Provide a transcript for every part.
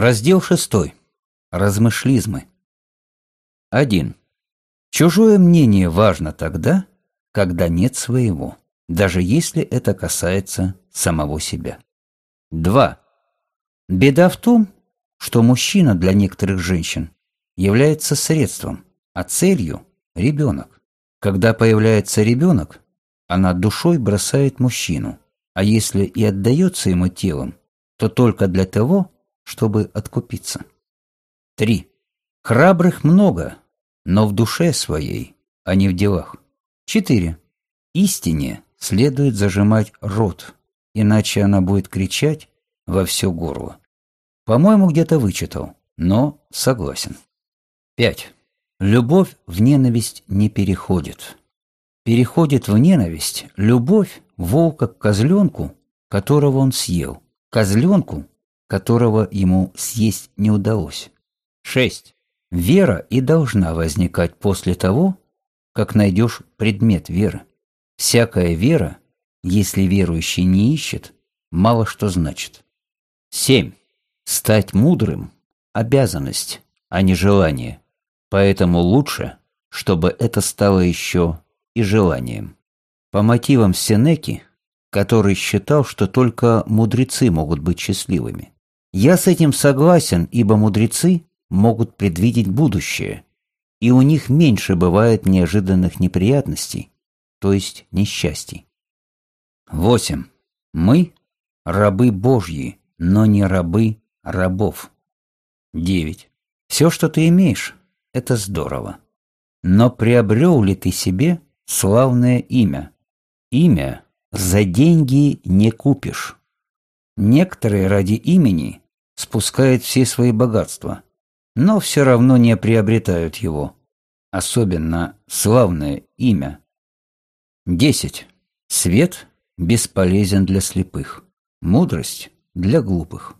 Раздел 6. Размышлизмы. 1. Чужое мнение важно тогда, когда нет своего, даже если это касается самого себя. 2. Беда в том, что мужчина для некоторых женщин является средством, а целью – ребенок. Когда появляется ребенок, она душой бросает мужчину, а если и отдается ему телом, то только для того, чтобы откупиться. 3. Храбрых много, но в душе своей, а не в делах. 4. Истине следует зажимать рот, иначе она будет кричать во все горло. По-моему, где-то вычитал, но согласен. 5. Любовь в ненависть не переходит. Переходит в ненависть любовь волка к козленку, которого он съел, козленку, которого ему съесть не удалось. 6. Вера и должна возникать после того, как найдешь предмет веры. Всякая вера, если верующий не ищет, мало что значит. 7. Стать мудрым – обязанность, а не желание. Поэтому лучше, чтобы это стало еще и желанием. По мотивам Сенеки, который считал, что только мудрецы могут быть счастливыми. Я с этим согласен, ибо мудрецы могут предвидеть будущее, и у них меньше бывает неожиданных неприятностей, то есть несчастий. 8. Мы – рабы Божьи, но не рабы рабов. 9. Все, что ты имеешь, это здорово. Но приобрел ли ты себе славное имя? Имя за деньги не купишь. Некоторые ради имени спускают все свои богатства, но все равно не приобретают его, особенно славное имя. 10. Свет бесполезен для слепых, мудрость для глупых.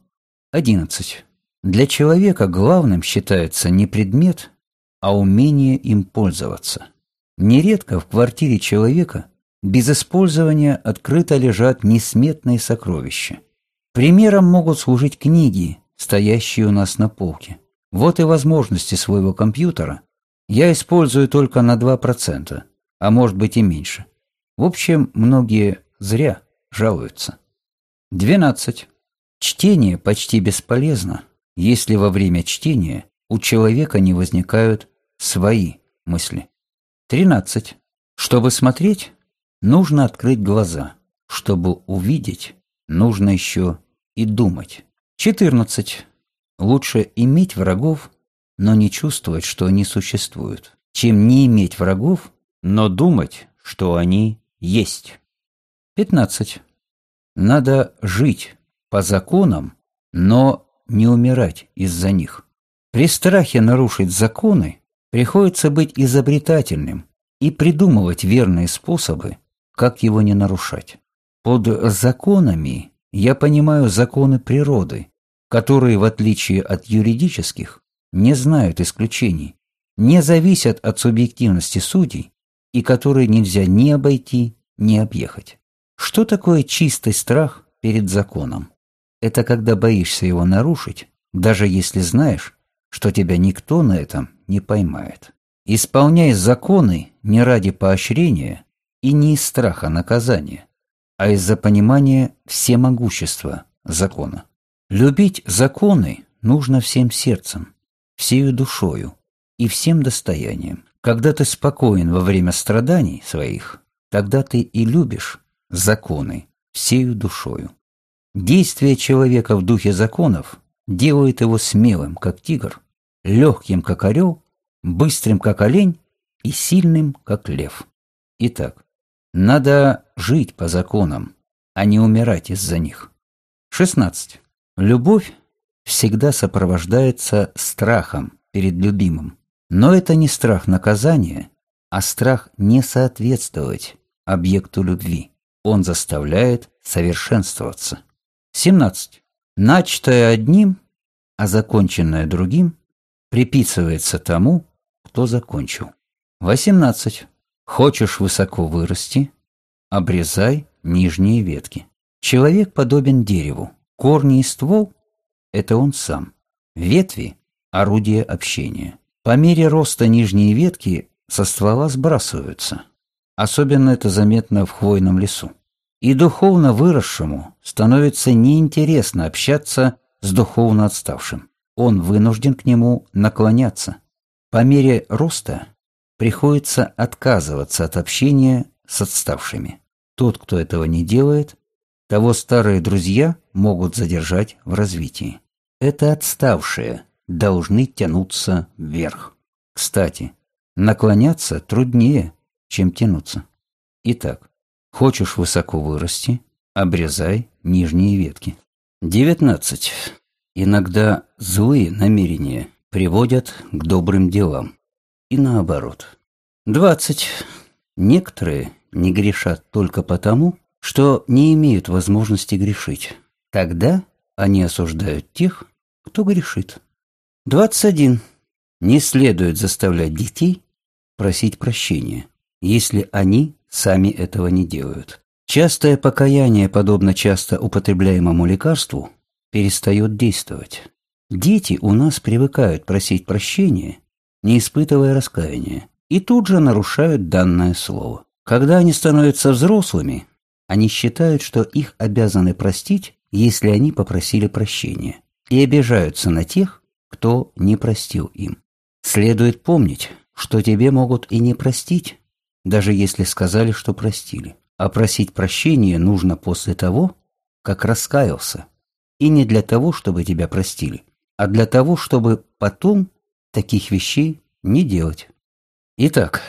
11. Для человека главным считается не предмет, а умение им пользоваться. Нередко в квартире человека без использования открыто лежат несметные сокровища. Примером могут служить книги, стоящие у нас на полке. Вот и возможности своего компьютера я использую только на 2%, а может быть и меньше. В общем, многие зря жалуются. 12. Чтение почти бесполезно, если во время чтения у человека не возникают свои мысли. 13. Чтобы смотреть, нужно открыть глаза. Чтобы увидеть, нужно еще и думать. 14. Лучше иметь врагов, но не чувствовать, что они существуют, чем не иметь врагов, но думать, что они есть. 15. Надо жить по законам, но не умирать из-за них. При страхе нарушить законы приходится быть изобретательным и придумывать верные способы, как его не нарушать. Под законами я понимаю законы природы, которые, в отличие от юридических, не знают исключений, не зависят от субъективности судей и которые нельзя ни обойти, ни объехать. Что такое чистый страх перед законом? Это когда боишься его нарушить, даже если знаешь, что тебя никто на этом не поймает. Исполняй законы не ради поощрения и не из страха наказания, а из-за понимания всемогущества закона. Любить законы нужно всем сердцем, всею душою и всем достоянием. Когда ты спокоен во время страданий своих, тогда ты и любишь законы всею душою. Действие человека в духе законов делает его смелым, как тигр, легким, как орел, быстрым, как олень и сильным, как лев. Итак, надо жить по законам, а не умирать из-за них. 16. Любовь всегда сопровождается страхом перед любимым. Но это не страх наказания, а страх не соответствовать объекту любви. Он заставляет совершенствоваться. 17. Начатое одним, а законченное другим, приписывается тому, кто закончил. 18. Хочешь высоко вырасти? Обрезай нижние ветки. Человек подобен дереву. Корни и ствол – это он сам. Ветви – орудие общения. По мере роста нижние ветки со ствола сбрасываются. Особенно это заметно в хвойном лесу. И духовно выросшему становится неинтересно общаться с духовно отставшим. Он вынужден к нему наклоняться. По мере роста приходится отказываться от общения с отставшими. Тот, кто этого не делает, того старые друзья могут задержать в развитии. Это отставшие должны тянуться вверх. Кстати, наклоняться труднее, чем тянуться. Итак, хочешь высоко вырасти, обрезай нижние ветки. 19. Иногда злые намерения приводят к добрым делам. И наоборот. 20. Некоторые не грешат только потому, что не имеют возможности грешить. Тогда они осуждают тех, кто грешит. 21. Не следует заставлять детей просить прощения, если они сами этого не делают. Частое покаяние, подобно часто употребляемому лекарству, перестает действовать. Дети у нас привыкают просить прощения, не испытывая раскаяния, и тут же нарушают данное слово. Когда они становятся взрослыми, они считают, что их обязаны простить, если они попросили прощения, и обижаются на тех, кто не простил им. Следует помнить, что тебе могут и не простить, даже если сказали, что простили. А просить прощения нужно после того, как раскаялся. И не для того, чтобы тебя простили, а для того, чтобы потом таких вещей не делать. Итак,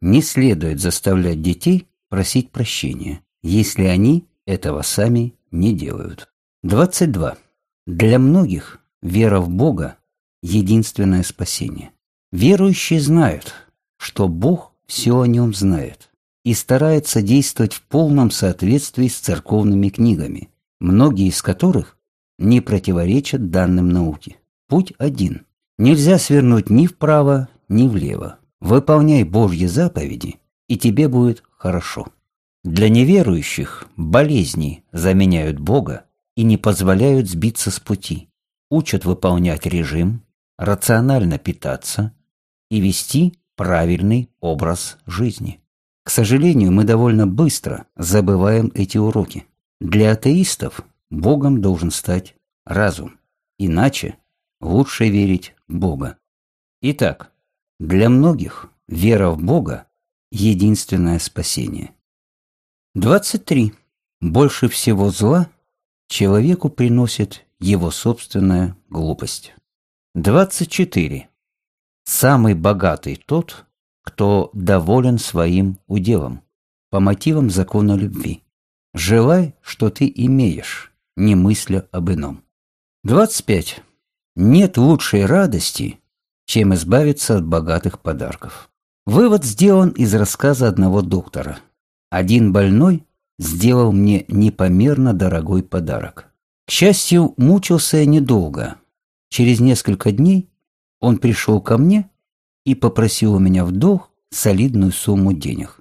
не следует заставлять детей просить прощения, если они этого сами не делают. 22. Для многих вера в Бога – единственное спасение. Верующие знают, что Бог все о нем знает и старается действовать в полном соответствии с церковными книгами, многие из которых не противоречат данным науки. Путь один. Нельзя свернуть ни вправо, ни влево. Выполняй Божьи заповеди, и тебе будет хорошо. Для неверующих болезни заменяют Бога и не позволяют сбиться с пути, учат выполнять режим, рационально питаться и вести правильный образ жизни. К сожалению, мы довольно быстро забываем эти уроки. Для атеистов Богом должен стать разум, иначе лучше верить Бога. Итак, для многих вера в Бога – единственное спасение. 23. Больше всего зла человеку приносит его собственная глупость. 24. Самый богатый тот, кто доволен своим уделом, по мотивам закона любви. Желай, что ты имеешь, не мысля об ином. 25. Нет лучшей радости, чем избавиться от богатых подарков. Вывод сделан из рассказа одного доктора. Один больной сделал мне непомерно дорогой подарок. К счастью, мучился я недолго. Через несколько дней он пришел ко мне и попросил у меня в долг солидную сумму денег.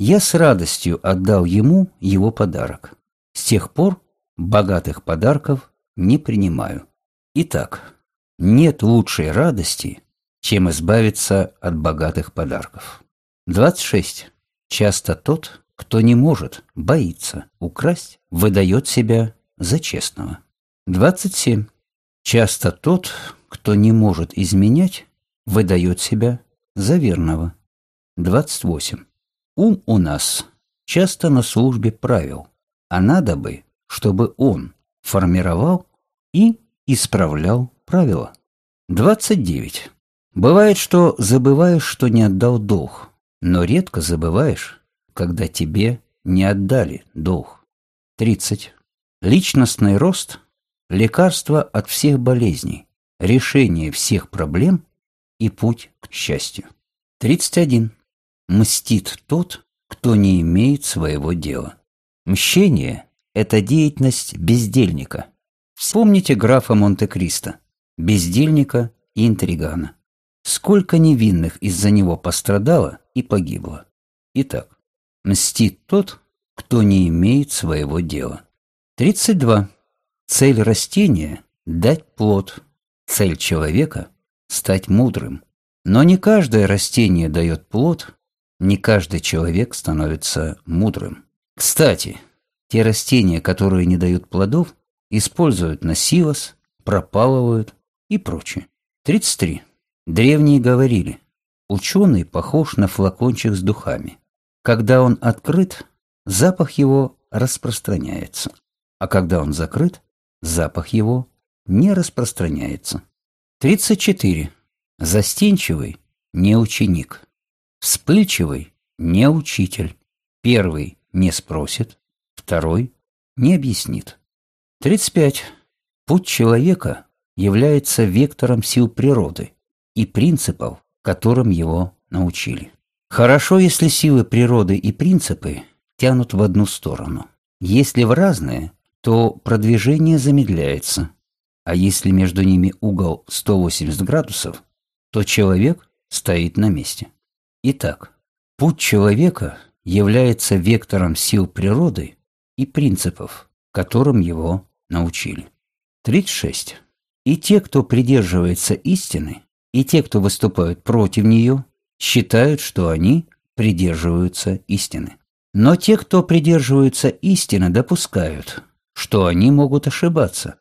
Я с радостью отдал ему его подарок. С тех пор богатых подарков не принимаю. Итак, нет лучшей радости, чем избавиться от богатых подарков. 26. Часто тот, кто не может, боится украсть, выдает себя за честного. 27. Часто тот, кто не может изменять, выдает себя за верного. 28. Ум у нас часто на службе правил, а надо бы, чтобы он формировал и исправлял правила. 29. Бывает, что забываешь, что не отдал долг, но редко забываешь, когда тебе не отдали долг. 30. Личностный рост – лекарство от всех болезней, решение всех проблем и путь к счастью. 31. Мстит тот, кто не имеет своего дела. Мщение – это деятельность бездельника. Вспомните графа Монте-Кристо, бездельника и интригана. Сколько невинных из-за него пострадало и погибло. Итак, мстит тот, кто не имеет своего дела. 32. Цель растения – дать плод. Цель человека – стать мудрым. Но не каждое растение дает плод, не каждый человек становится мудрым. Кстати, те растения, которые не дают плодов, используют на силос, пропалывают и прочее. 33. Древние говорили, ученый похож на флакончик с духами. Когда он открыт, запах его распространяется, а когда он закрыт, запах его не распространяется. 34. Застенчивый – не ученик. Вспыльчивый – не учитель. Первый не спросит, второй не объяснит. 35. Путь человека является вектором сил природы и принципов, которым его научили. Хорошо, если силы природы и принципы тянут в одну сторону. Если в разные, то продвижение замедляется, а если между ними угол 180 градусов, то человек стоит на месте. Итак, путь человека является вектором сил природы и принципов, которым его научили. 36. И те, кто придерживается истины, и те, кто выступают против нее, считают, что они придерживаются истины. Но те, кто придерживаются истины, допускают, что они могут ошибаться,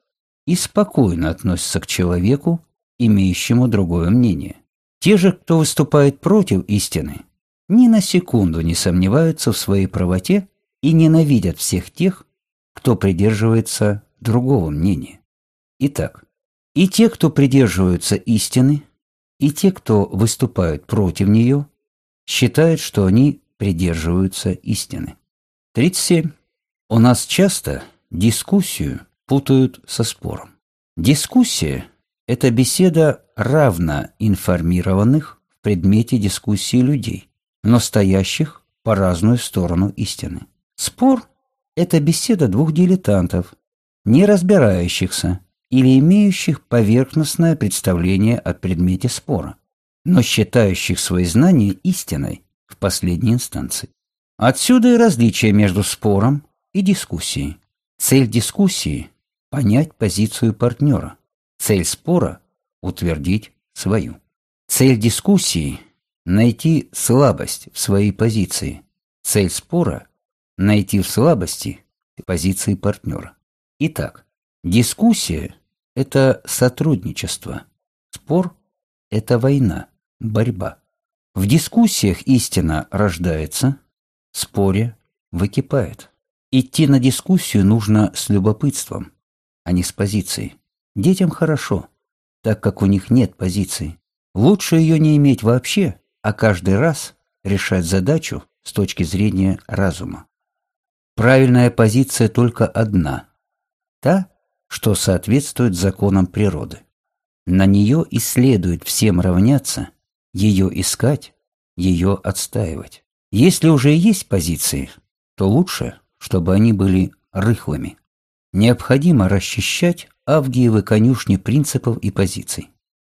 и спокойно относятся к человеку, имеющему другое мнение. Те же, кто выступает против истины, ни на секунду не сомневаются в своей правоте и ненавидят всех тех, кто придерживается другого мнения. Итак, и те, кто придерживаются истины, и те, кто выступают против нее, считают, что они придерживаются истины. 37. У нас часто дискуссию путают со спором. Дискуссия это беседа равно информированных в предмете дискуссии людей, но стоящих по разную сторону истины. Спор – это беседа двух дилетантов, не разбирающихся или имеющих поверхностное представление о предмете спора, но считающих свои знания истиной в последней инстанции. Отсюда и различие между спором и дискуссией. Цель дискуссии – понять позицию партнера, Цель спора – утвердить свою. Цель дискуссии – найти слабость в своей позиции. Цель спора – найти в слабости позиции партнера. Итак, дискуссия – это сотрудничество. Спор – это война, борьба. В дискуссиях истина рождается, в споре выкипает. Идти на дискуссию нужно с любопытством, а не с позицией. Детям хорошо, так как у них нет позиции. Лучше ее не иметь вообще, а каждый раз решать задачу с точки зрения разума. Правильная позиция только одна – та, что соответствует законам природы. На нее и следует всем равняться, ее искать, ее отстаивать. Если уже есть позиции, то лучше, чтобы они были рыхлыми. Необходимо расчищать авгиевы конюшни принципов и позиций.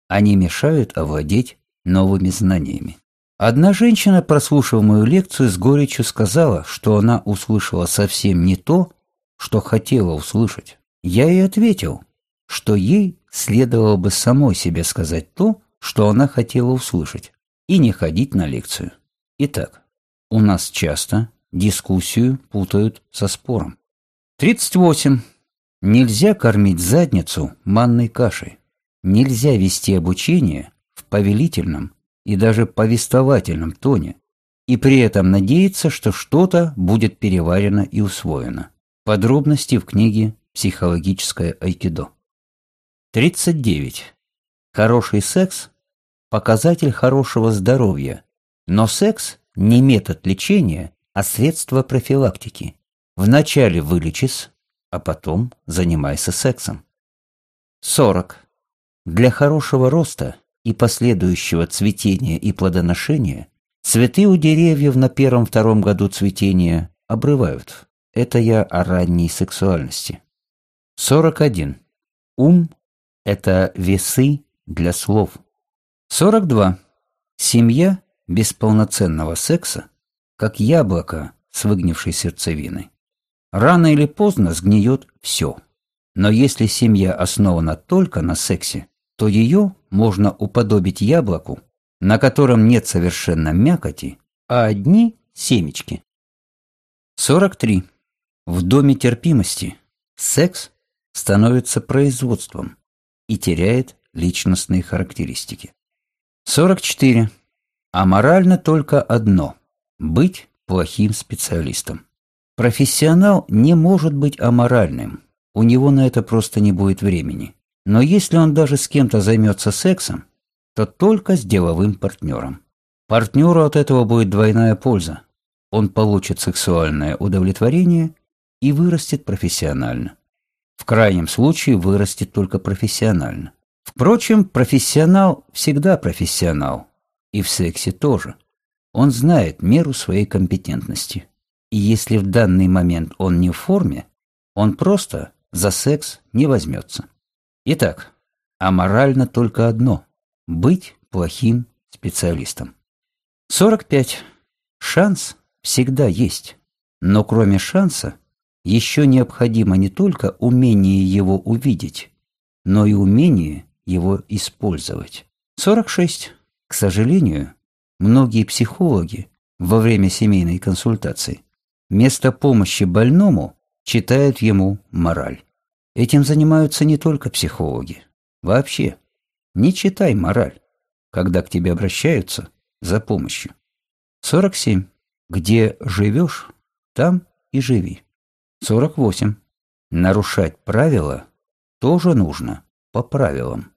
Они мешают овладеть новыми знаниями. Одна женщина, прослушав мою лекцию, с горечью сказала, что она услышала совсем не то, что хотела услышать. Я ей ответил, что ей следовало бы самой себе сказать то, что она хотела услышать, и не ходить на лекцию. Итак, у нас часто дискуссию путают со спором. 38. Нельзя кормить задницу манной кашей. Нельзя вести обучение в повелительном и даже повествовательном тоне и при этом надеяться, что что-то будет переварено и усвоено. Подробности в книге «Психологическое айкидо». 39. Хороший секс – показатель хорошего здоровья, но секс – не метод лечения, а средство профилактики. Вначале вылечись, а потом занимайся сексом. 40. Для хорошего роста и последующего цветения и плодоношения цветы у деревьев на первом-втором году цветения обрывают. Это я о ранней сексуальности. 41. Ум – это весы для слов. 42. Семья без полноценного секса, как яблоко с выгнившей сердцевиной. Рано или поздно сгниет все. Но если семья основана только на сексе, то ее можно уподобить яблоку, на котором нет совершенно мякоти, а одни семечки. 43. В доме терпимости секс становится производством и теряет личностные характеристики. 44. Аморально только одно – быть плохим специалистом. Профессионал не может быть аморальным, у него на это просто не будет времени. Но если он даже с кем-то займется сексом, то только с деловым партнером. Партнеру от этого будет двойная польза. Он получит сексуальное удовлетворение и вырастет профессионально. В крайнем случае вырастет только профессионально. Впрочем, профессионал всегда профессионал. И в сексе тоже. Он знает меру своей компетентности. И если в данный момент он не в форме, он просто за секс не возьмется. Итак, аморально только одно – быть плохим специалистом. 45. Шанс всегда есть, но кроме шанса еще необходимо не только умение его увидеть, но и умение его использовать. 46. К сожалению, многие психологи во время семейной консультации вместо помощи больному читают ему мораль. Этим занимаются не только психологи. Вообще, не читай мораль, когда к тебе обращаются за помощью. 47. Где живешь, там и живи. 48. Нарушать правила тоже нужно по правилам.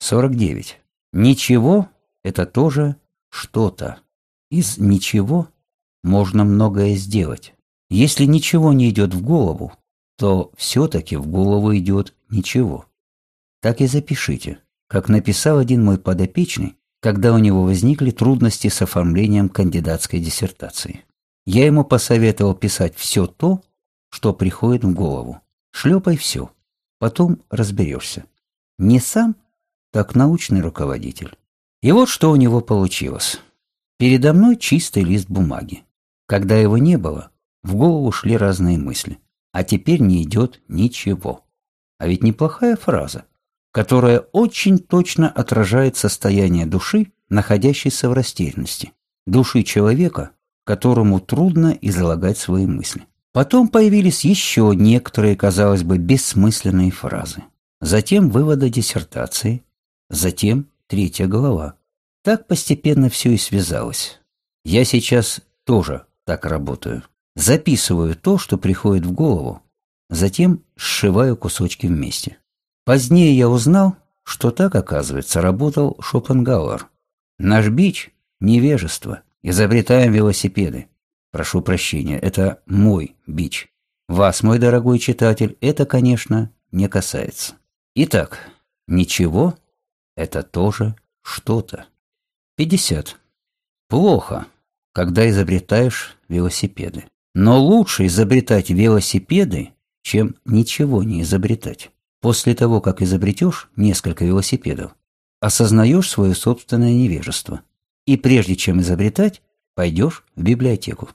49. Ничего – это тоже что-то. Из ничего можно многое сделать. Если ничего не идет в голову, то все-таки в голову идет ничего. Так и запишите, как написал один мой подопечный, когда у него возникли трудности с оформлением кандидатской диссертации. Я ему посоветовал писать все то, что приходит в голову. Шлепай все. Потом разберешься. Не сам, так научный руководитель. И вот что у него получилось. Передо мной чистый лист бумаги. Когда его не было, в голову шли разные мысли. А теперь не идет ничего. А ведь неплохая фраза, которая очень точно отражает состояние души, находящейся в растерянности. Души человека, которому трудно излагать свои мысли. Потом появились еще некоторые, казалось бы, бессмысленные фразы. Затем выводы диссертации, затем третья глава. Так постепенно все и связалось. Я сейчас тоже так работаю. Записываю то, что приходит в голову, затем сшиваю кусочки вместе. Позднее я узнал, что так, оказывается, работал Шопенгауэр. Наш бич – невежество. Изобретаем велосипеды. Прошу прощения, это мой бич. Вас, мой дорогой читатель, это, конечно, не касается. Итак, ничего – это тоже что-то. 50. Плохо, когда изобретаешь велосипеды. Но лучше изобретать велосипеды, чем ничего не изобретать. После того, как изобретешь несколько велосипедов, осознаешь свое собственное невежество. И прежде чем изобретать, пойдешь в библиотеку.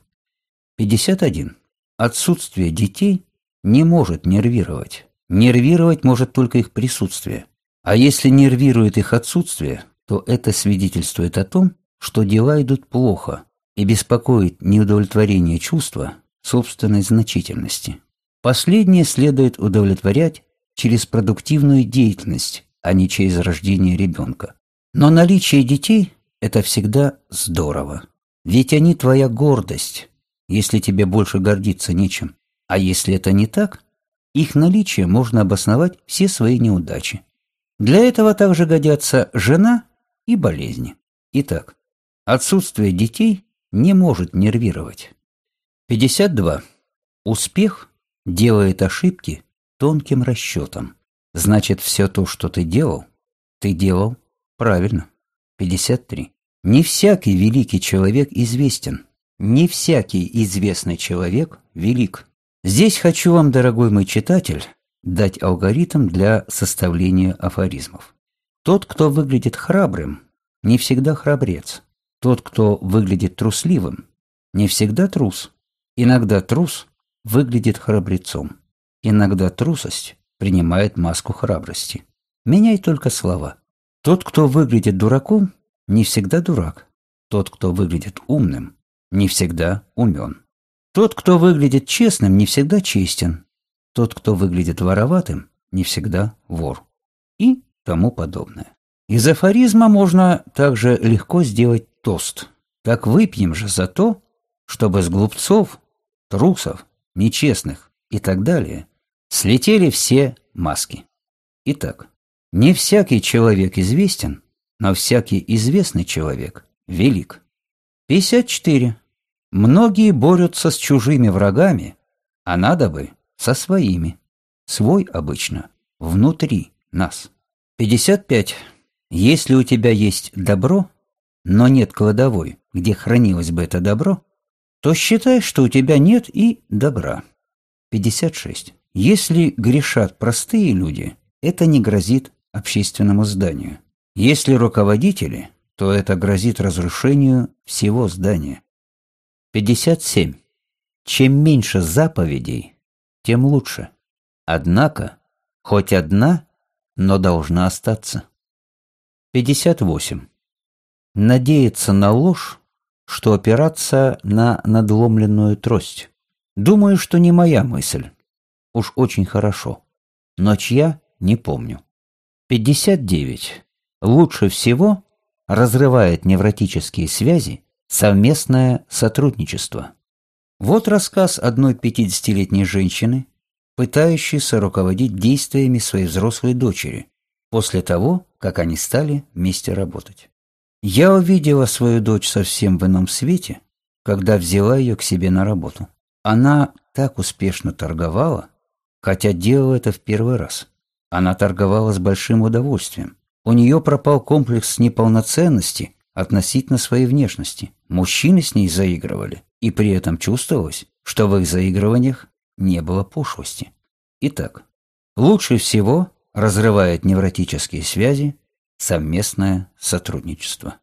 51. Отсутствие детей не может нервировать. Нервировать может только их присутствие. А если нервирует их отсутствие, то это свидетельствует о том, что дела идут плохо и беспокоит неудовлетворение чувства собственной значительности. Последнее следует удовлетворять через продуктивную деятельность, а не через рождение ребенка. Но наличие детей – это всегда здорово. Ведь они твоя гордость, если тебе больше гордиться нечем. А если это не так, их наличие можно обосновать все свои неудачи. Для этого также годятся жена и болезни. Итак, отсутствие детей не может нервировать. 52. Успех делает ошибки тонким расчетом. Значит, все то, что ты делал, ты делал правильно. 53. Не всякий великий человек известен, не всякий известный человек велик. Здесь хочу вам, дорогой мой читатель, дать алгоритм для составления афоризмов. Тот, кто выглядит храбрым, не всегда храбрец. Тот, кто выглядит трусливым, не всегда трус. Иногда трус выглядит храбрецом. Иногда трусость принимает маску храбрости. Меняй только слова. Тот, кто выглядит дураком, не всегда дурак. Тот, кто выглядит умным, не всегда умен. Тот, кто выглядит честным, не всегда честен. Тот, кто выглядит вороватым, не всегда вор. И тому подобное. Из афоризма можно также легко сделать тост. Так выпьем же за то, чтобы с глупцов, трусов, нечестных и так далее слетели все маски. Итак, не всякий человек известен, но всякий известный человек велик. 54. Многие борются с чужими врагами, а надо бы со своими. Свой обычно внутри нас. 55. Если у тебя есть добро, но нет кладовой, где хранилось бы это добро, то считай, что у тебя нет и добра. 56. Если грешат простые люди, это не грозит общественному зданию. Если руководители, то это грозит разрушению всего здания. 57. Чем меньше заповедей, тем лучше. Однако, хоть одна, но должна остаться. 58. Надеяться на ложь, что опираться на надломленную трость. Думаю, что не моя мысль. Уж очень хорошо. Но чья, не помню. 59. Лучше всего разрывает невротические связи совместное сотрудничество. Вот рассказ одной 50-летней женщины, пытающейся руководить действиями своей взрослой дочери после того, как они стали вместе работать. Я увидела свою дочь совсем в ином свете, когда взяла ее к себе на работу. Она так успешно торговала, хотя делала это в первый раз. Она торговала с большим удовольствием. У нее пропал комплекс неполноценности относительно своей внешности. Мужчины с ней заигрывали, и при этом чувствовалось, что в их заигрываниях не было пошлости. Итак, лучше всего разрывает невротические связи совместное сотрудничество.